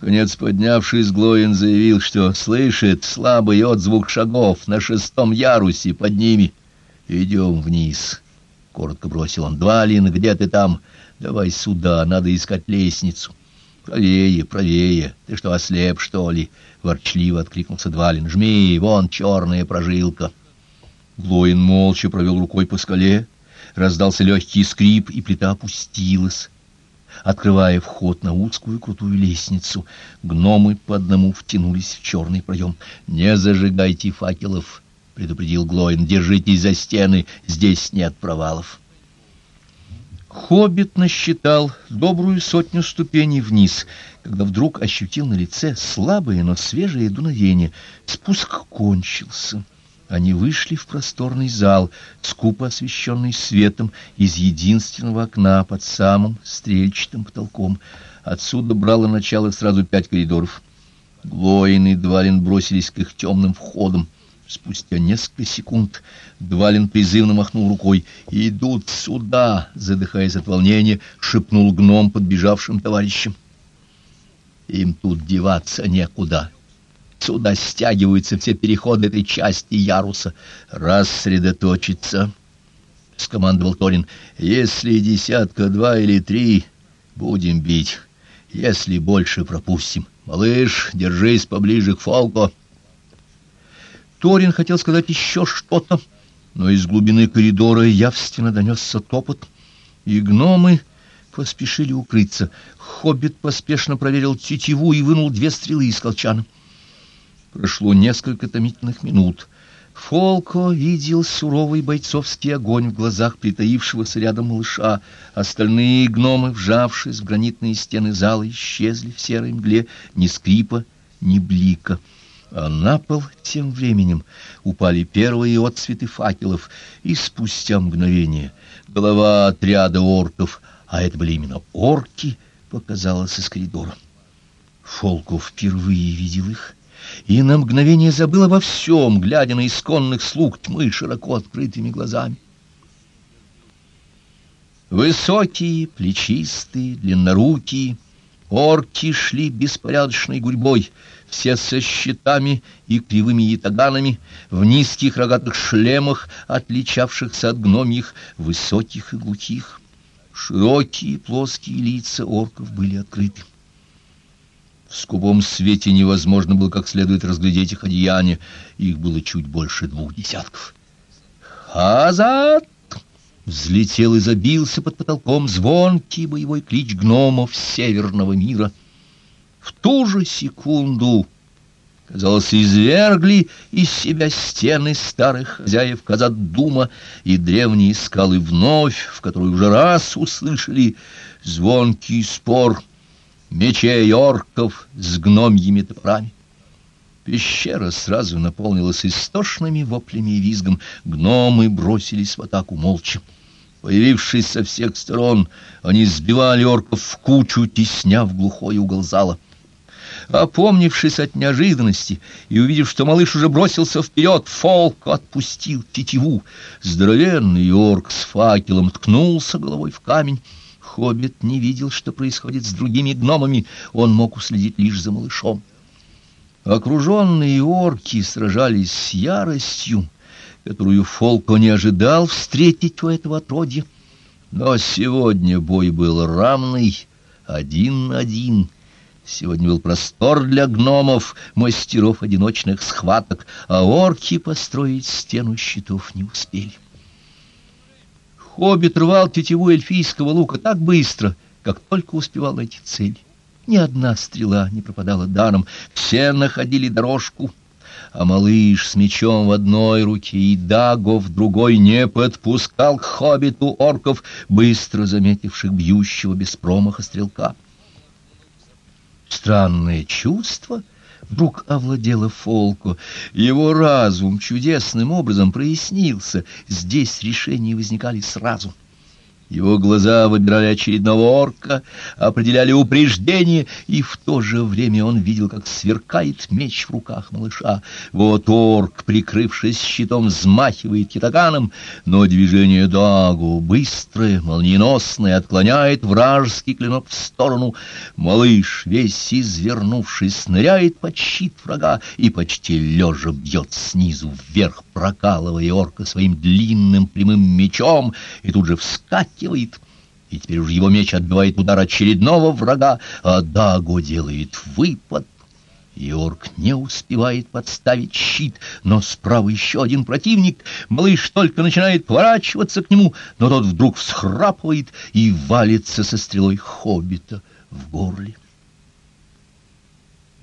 Наконец, поднявшись, Глоин заявил, что слышит слабый отзвук шагов на шестом ярусе под ними. «Идем вниз», — коротко бросил он. «Двалин, где ты там? Давай сюда, надо искать лестницу». «Правее, правее. Ты что, ослеп, что ли?» — ворчливо откликнулся Двалин. «Жми, вон черная прожилка». Глоин молча провел рукой по скале, раздался легкий скрип, и плита опустилась открывая вход на узкую крутую лестницу. Гномы по одному втянулись в черный проем. «Не зажигайте факелов!» — предупредил Глоин. «Держитесь за стены, здесь нет провалов». Хоббит насчитал добрую сотню ступеней вниз, когда вдруг ощутил на лице слабое, но свежее дуновение. Спуск кончился. Они вышли в просторный зал, скупо освещенный светом из единственного окна под самым стрельчатым потолком. Отсюда брало начало сразу пять коридоров. Глоин и Двалин бросились к их темным входам. Спустя несколько секунд Двалин призывно махнул рукой. «Идут сюда!» — задыхаясь от волнения, шепнул гном подбежавшим товарищам. «Им тут деваться некуда!» Сюда стягиваются все переходы этой части яруса. Рассредоточиться, — скомандовал Торин. Если десятка, два или три, будем бить. Если больше, пропустим. Малыш, держись поближе к Фолко. Торин хотел сказать еще что-то, но из глубины коридора явственно донесся топот, и гномы поспешили укрыться. Хоббит поспешно проверил тетиву и вынул две стрелы из колчана. Прошло несколько томительных минут. Фолко видел суровый бойцовский огонь в глазах притаившегося рядом малыша. Остальные гномы, вжавшись в гранитные стены зала, исчезли в серой мгле ни скрипа, ни блика. А на пол тем временем упали первые отцветы факелов, и спустя мгновение голова отряда орков, а это были именно орки, показалась из коридора. Фолко впервые видел их и на мгновение забыл обо всем, глядя на исконных слуг тьмы широко открытыми глазами. Высокие, плечистые, длиннорукие, орки шли беспорядочной гурьбой, все со щитами и кривыми ятаганами, в низких рогатых шлемах, отличавшихся от гномьих, высоких и глухих. Широкие плоские лица орков были открыты. В скупом свете невозможно было как следует разглядеть их одеяния. Их было чуть больше двух десятков. «Хазат!» Взлетел и забился под потолком звонкий боевой клич гномов северного мира. В ту же секунду, казалось, извергли из себя стены старых хозяев Казат-Дума и древние скалы вновь, в которые уже раз услышали звонкий спор — мечей орков с гномьими топорами. Пещера сразу наполнилась истошными воплями и визгом. Гномы бросились в атаку молча. Появившись со всех сторон, они сбивали орков в кучу, тесня в глухой угол зала. Опомнившись от неожиданности и увидев, что малыш уже бросился вперед, Фолк отпустил тетиву. Здоровенный орк с факелом ткнулся головой в камень, Хоббит не видел, что происходит с другими гномами, он мог уследить лишь за малышом. Окруженные орки сражались с яростью, которую Фолко не ожидал встретить у этого отродья. Но сегодня бой был равный, один на один. Сегодня был простор для гномов, мастеров одиночных схваток, а орки построить стену щитов не успели. Хоббит рвал тетиву эльфийского лука так быстро, как только успевал найти цель. Ни одна стрела не пропадала даром, все находили дорожку. А малыш с мечом в одной руке и Даго в другой не подпускал к хоббиту орков, быстро заметивших бьющего без промаха стрелка. Странное чувство — вдруг овладела Фолко. Его разум чудесным образом прояснился. Здесь решения возникали сразу. Его глаза выбирали очередного орка, определяли упреждение, и в то же время он видел, как сверкает меч в руках малыша. Вот орк, прикрывшись щитом, взмахивает китаганом, но движение Дагу быстрое, молниеносное, отклоняет вражеский клинок в сторону. Малыш, весь извернувшись, ныряет под щит врага и почти лежа бьет снизу вверх, прокалывая орка своим длинным прямым мечом, и тут же вскакивает, вскакивает, и теперь уж его меч отбивает удар очередного врага, а Даго делает выпад. Йорк не успевает подставить щит, но справа еще один противник. Малыш только начинает поворачиваться к нему, но тот вдруг всхрапывает и валится со стрелой хоббита в горле.